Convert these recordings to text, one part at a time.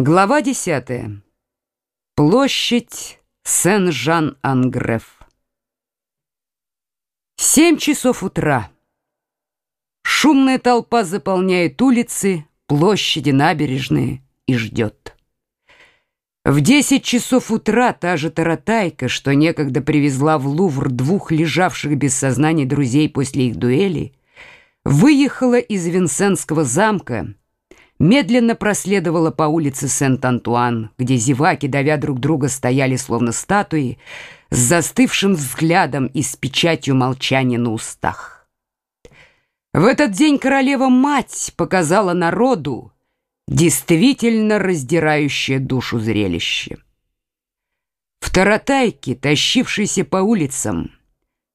Глава 10. Площадь Сен-Жан-Ангреф. Семь часов утра. Шумная толпа заполняет улицы, площади, набережные и ждет. В десять часов утра та же таратайка, что некогда привезла в Лувр двух лежавших без сознания друзей после их дуэли, выехала из Винсентского замка медленно проследовала по улице Сент-Антуан, где зеваки, давя друг друга, стояли словно статуи, с застывшим взглядом и с печатью молчания на устах. В этот день королева-мать показала народу действительно раздирающее душу зрелище. В таратайке, тащившейся по улицам,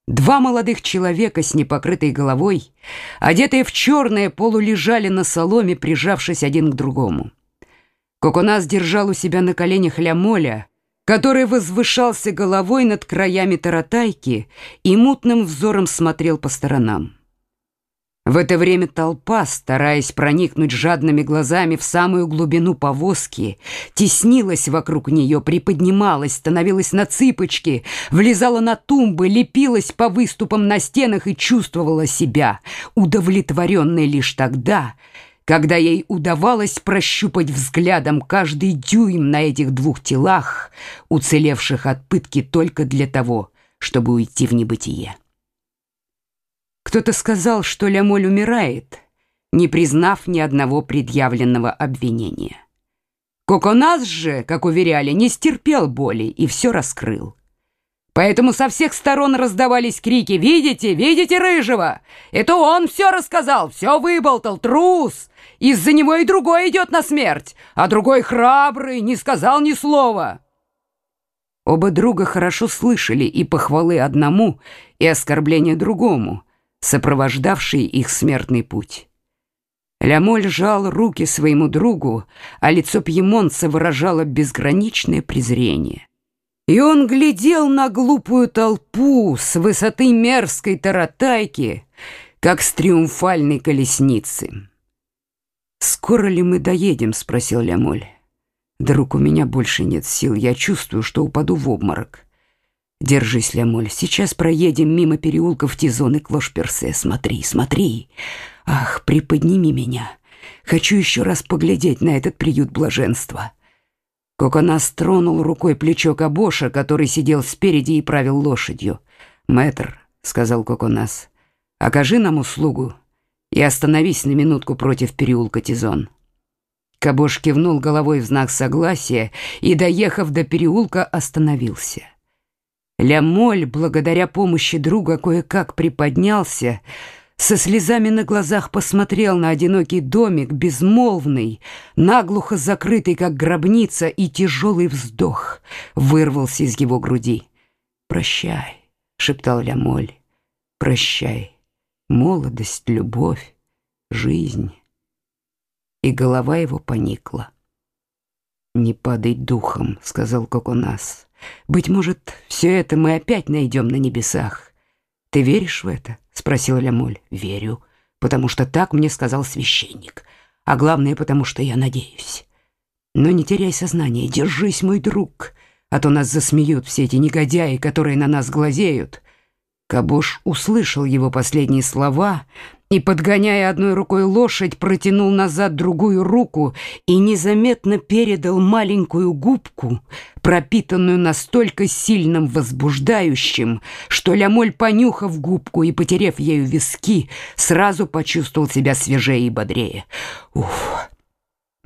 Два молодых человека с непокрытой головой, одетые в черное, полулежали на соломе, прижавшись один к другому. Коконас держал у себя на коленях лямоля, который возвышался головой над краями таратайки и мутным взором смотрел по сторонам. В это время толпа, стараясь проникнуть жадными глазами в самую глубину повозки, теснилась вокруг нее, приподнималась, становилась на цыпочки, влезала на тумбы, лепилась по выступам на стенах и чувствовала себя, удовлетворенной лишь тогда, когда ей удавалось прощупать взглядом каждый дюйм на этих двух телах, уцелевших от пытки только для того, чтобы уйти в небытие. Кто-то сказал, что Лямоль умирает, не признав ни одного предъявленного обвинения. Коконас же, как уверяли, не стерпел боли и все раскрыл. Поэтому со всех сторон раздавались крики «Видите, видите Рыжего? Это он все рассказал, все выболтал, трус! Из-за него и другой идет на смерть, а другой храбрый, не сказал ни слова!» Оба друга хорошо слышали и похвалы одному, и оскорбления другому — сопровождавший их смертный путь. Лямоль жал руки своему другу, а лицо пьемонца выражало безграничное презрение. И он глядел на глупую толпу с высоты мерзкой таратайки, как с триумфальной колесницы. «Скоро ли мы доедем?» — спросил Лямоль. «Друг, у меня больше нет сил, я чувствую, что упаду в обморок». Держись, Лямоль, сейчас проедем мимо переулков Тизон и Клош-Персе. Смотри, смотри. Ах, приподними меня. Хочу еще раз поглядеть на этот приют блаженства. Коконас тронул рукой плечо Кабоша, который сидел спереди и правил лошадью. «Мэтр», — сказал Коконас, — «окажи нам услугу и остановись на минутку против переулка Тизон». Кабош кивнул головой в знак согласия и, доехав до переулка, остановился. Лямоль, благодаря помощи друга, кое-как приподнялся, со слезами на глазах посмотрел на одинокий домик, безмолвный, наглухо закрытый, как гробница, и тяжелый вздох вырвался из его груди. «Прощай», — шептал Лямоль, — «прощай, молодость, любовь, жизнь». И голова его поникла. «Не падай духом», — сказал Коконас. Быть может, все это мы опять найдем на небесах. Ты веришь в это? спросила Лямоль. Верю, потому что так мне сказал священник, а главное, потому что я надеюсь. Но не теряй сознание, держись, мой друг, а то нас засмеют все эти негодяи, которые на нас глазеют. Кабош услышал его последние слова и, подгоняя одной рукой лошадь, протянул назад другую руку и незаметно передал маленькую губку, пропитанную настолько сильным возбуждающим, что Лямоль, понюхав губку и потерев ею виски, сразу почувствовал себя свежее и бодрее. «Уф!»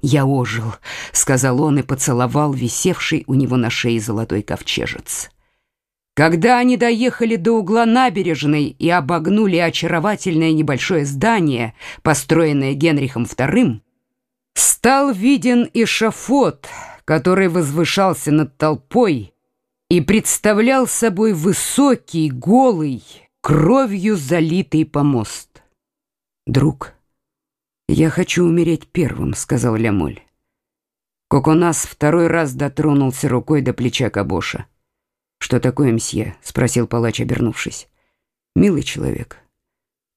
«Я ожил», — сказал он и поцеловал висевший у него на шее золотой ковчежец. Когда они доехали до угла набережной и обогнули очаровательное небольшое здание, построенное Генрихом II, стал виден эшафот, который возвышался над толпой и представлял собой высокий, голый, кровью залитый помост. «Друг, я хочу умереть первым», — сказал Лямоль. Коконас второй раз дотронулся рукой до плеча Кабоша. «Что такое, мсье?» — спросил палач, обернувшись. «Милый человек,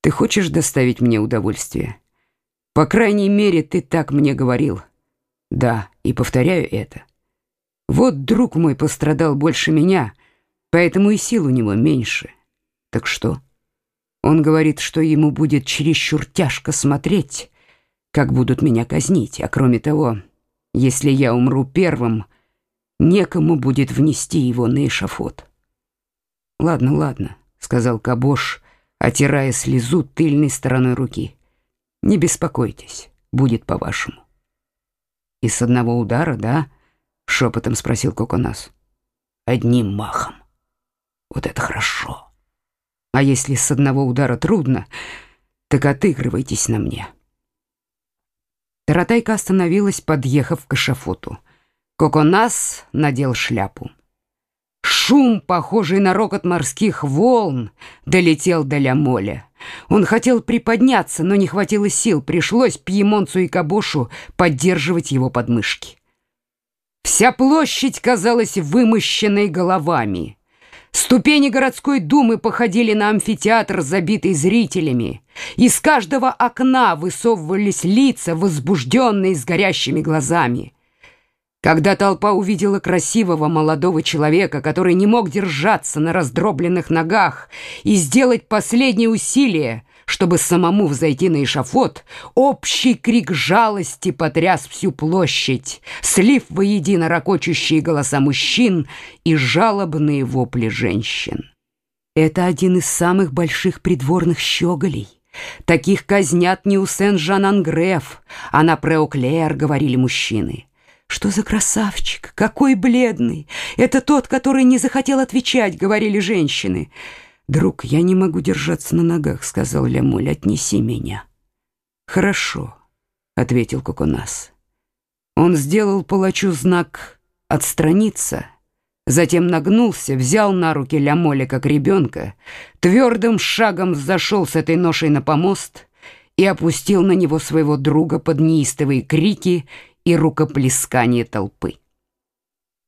ты хочешь доставить мне удовольствие? По крайней мере, ты так мне говорил. Да, и повторяю это. Вот друг мой пострадал больше меня, поэтому и сил у него меньше. Так что? Он говорит, что ему будет чересчур тяжко смотреть, как будут меня казнить, а кроме того, если я умру первым, некому будет внести его на эшафот. «Ладно, ладно», — сказал Кабош, отирая слезу тыльной стороной руки. «Не беспокойтесь, будет по-вашему». «И с одного удара, да?» — шепотом спросил Коконас. «Одним махом. Вот это хорошо. А если с одного удара трудно, так отыгрывайтесь на мне». Таратайка остановилась, подъехав к эшафоту. Коконас надел шляпу. Шум, похожий на рокот морских волн, долетел до Лямоля. Он хотел приподняться, но не хватило сил. Пришлось Пьемонцу и Кабошу поддерживать его подмышки. Вся площадь казалась вымощенной головами. Ступени городской думы походили на амфитеатр, забитый зрителями. Из каждого окна высовывались лица, возбужденные с горящими глазами. Когда толпа увидела красивого молодого человека, который не мог держаться на раздробленных ногах и сделать последние усилия, чтобы самому взойти на эшафот, общий крик жалости потряс всю площадь, слив воедино ракочущие голоса мужчин и жалобные вопли женщин. Это один из самых больших придворных щеголей. Таких казнят не у Сен-Жан-Ангреф, а на Преоклер, говорили мужчины. Что за красавчик, какой бледный! Это тот, который не захотел отвечать, говорили женщины. «Друг, я не могу держаться на ногах», — сказал Лямоль, — «отнеси меня». «Хорошо», — ответил Коконас. Он сделал палачу знак «отстраниться», затем нагнулся, взял на руки Лямоля как ребенка, твердым шагом зашел с этой ношей на помост и опустил на него своего друга под неистовые крики и рукоплескание толпы.